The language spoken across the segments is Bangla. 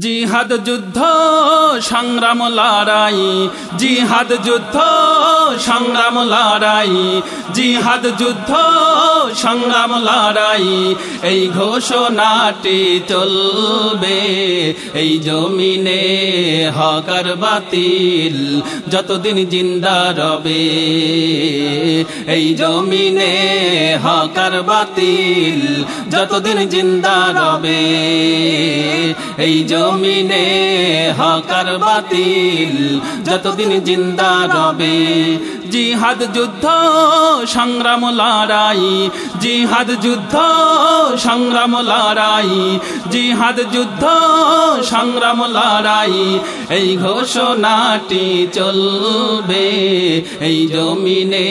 জিহাদ যুদ্ধ, সংগ্রাম লড়াই। জিহাদ যুদ্ধ, সংগ্রাম লড়াই। জিহাদ যুদ্ধ, সংগ্রাম লড়াই। এই ঘোষণাটি চলবে, এই জমিনে হকার বাতিল যতদিন জিন্দা রবে। এই জমিনে হকার বাতিল যতদিন জিন্দা রবে। এই জমিনে হকার বাতিল যতদিন জিন্দা রবে জিহাদ যুদ্ধ, সংগ্রাম লড়াই। জিহাদ যুদ্ধ, সংগ্রাম লড়াই। জিহাদ যুদ্ধ, সংগ্রাম লড়াই। এই ঘোষণাটি চলবে, এই জমিনে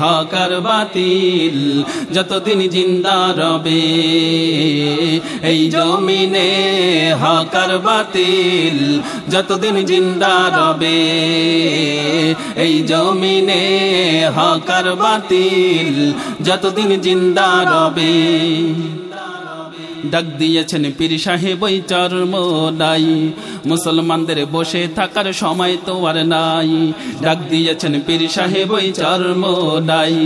হকার বাতিল যতদিন জিন্দা রবে। এই জমিনে হকার বাতিল যতদিন জিন্দা রবে। এই জমিনে হকার বাতিল যতদিন জিন্দা রবে। ডাক দিয়েছেন পীর সাহেব, ওই চর্ম নাই মুসলমানদের বসে থাকার সময় তো আর নাই। ডাক দিয়েছেন পীর সাহেব, ওই চর্ম নাই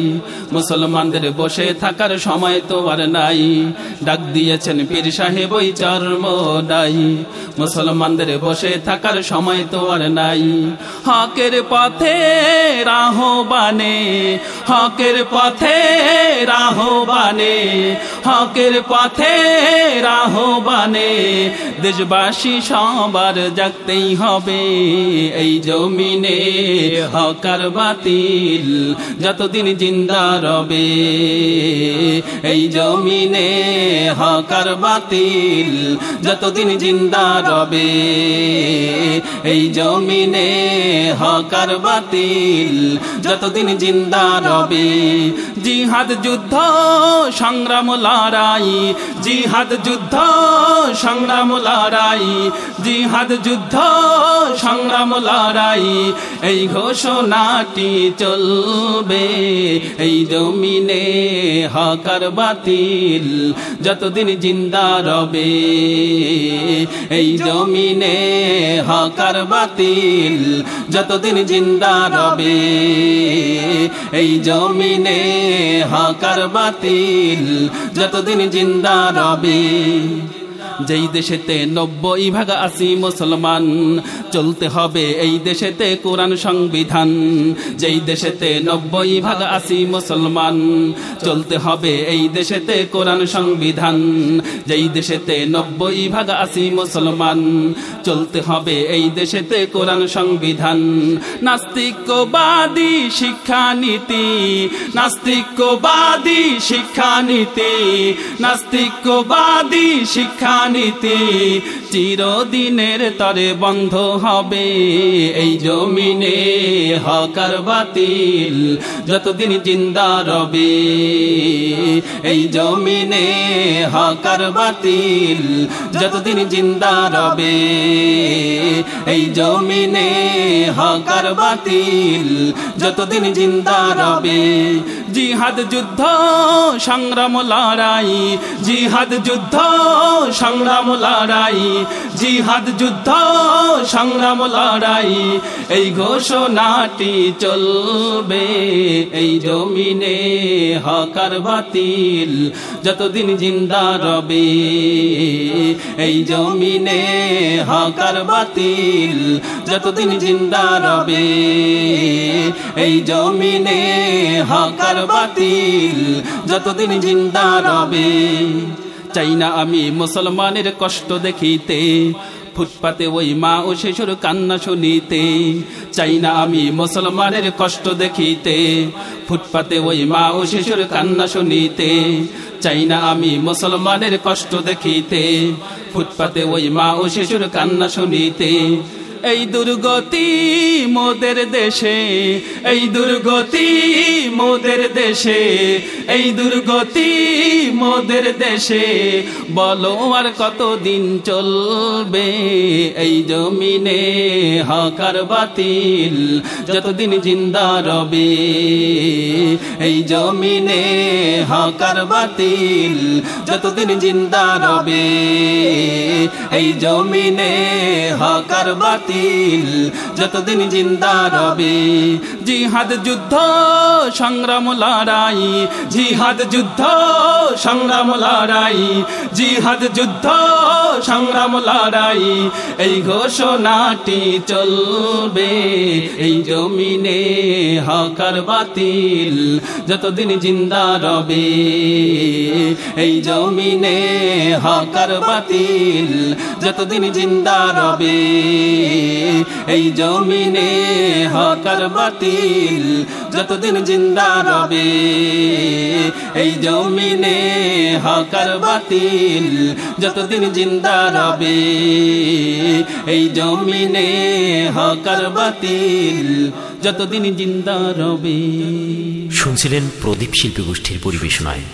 মুসলমানদের বসে থাকার সময় তো আর নাই। ডাক দিয়েছেন পীর সাহেব, ওই চর্ম নাই মুসলমানদের বসে থাকার সময় তো আর নাই। হকের পথে রাহবানে, হকের পথে রাহবানে, হকের পথে রাহবানে দেশবাসী সবার জাগতেই হবে। এই জমিনে হকার বাতিল যতদিন জিন্দা রবে। এই জমিনে হকার বাতিল যতদিন জিন্দা রবে। এই জমিনে হকার বাতিল যতদিন জিন্দা রবে। জিহাদ যুদ্ধ, সংগ্রাম লড়াই, জিহাদ যুদ্ধ, সংগ্রাম লড়াই। জিহাদ যুদ্ধ, সংগ্রাম লড়াই। এই ঘোষণাটি চলবে। এই জমিনে হকার বাতিল যতদিন জিন্দা রবে। এই জমিনে হকার বাতিল যতদিন জিন্দা রবে। এই জমিনে হকার বাতিল যতদিন জিন্দা রবে। You. যেই দেশেতে নব্বই ভাগ আসি মুসলমান, চলতে হবে এই দেশেতে কোরআন সংবিধান। যেই দেশেতে নব্বই ভাগ আসি মুসলমান, চলতে হবে এই দেশেতে কোরআন সংবিধান। যেই দেশেতে নব্বই ভাগ আসি মুসলমান, চলতে হবে এই দেশেতে কোরআন সংবিধান। নাস্তিকবাদী শিক্ষানীতি নাস্তিকবাদী শিক্ষানীতি, নাস্তিকবাদী শিক্ষানীতি চিরদিনের তরে বন্ধ হবে। এই জমিনে হকার বাতিল যতদিন জিন্দা রবে। এই জমিনে হকার বাতিল যতদিন জিন্দা রবে। এই জমিনে হকার বাতিল যতদিন জিন্দা রবে। জিহাদ যুদ্ধ, সংগ্রাম লড়াই। জিহাদ যুদ্ধ, সংগ্রাম লড়াই। জিহাদ যুদ্ধ, সংগ্রাম লড়াই। এই ঘোষণাটি চলবে এই জমিনে হকার বাতিল। যতদিন জিন্দা রবে এই জমিনে হকার বাতিল। যতদিন জিন্দা রবে, এই জমিনে হকার বাতিল। যতদিন জিন্দা রবে, চাই না আমি মুসলমানের কষ্ট দেখিতে, ফুটপাতে ওই মা ও শিশুর কান্না শুনিতে। চাই না আমি মুসলমানের কষ্ট দেখিতে, ফুটপাতে ওই মা ও শিশুর কান্না শুনিতে। চাই না আমি মুসলমানের কষ্ট দেখিতে, ফুটপাতে ওই মা ও শিশুর কান্না শুনিতে। এই দুর্গতি মোদের দেশে, এই দুর্গতি মোদের দেশে, এই দুর্গতি মোদের দেশে। বলো আর কতদিন চলবে এই জমিনে হকার বাতিল? যতদিন জিন্দা রবে এই জমিনে হকার বাতিল। যতদিন জিন্দা রবে এই জমিনে হাকার বাতিল, যতদিন জিন্দা রবে। জিহাদ যুদ্ধ, সংগ্রাম লড়াই। জিহাদ যুদ্ধ, সংগ্রাম লড়াই। জিহাদ যুদ্ধ, সংগ্রাম লড়াই। এই ঘোষণাটি চলবে, এই জমিনে হকার বাতিল, যতদিন জিন্দা রবে। এই জমিনে হকার বাতিল, যতদিন জিন্দা রবে। এই জমিনে হকার বাতিল, যতদিন জিন্দা রবে। এই জমিনে হকার বাতিল, যতদিন জিন্দা রবে। এই জমিনে হকার বাতিল, যতদিন জিন্দা রবে। শুনছিলেন প্রদীপ শিল্পী গোষ্ঠীর পরিবেশনায়।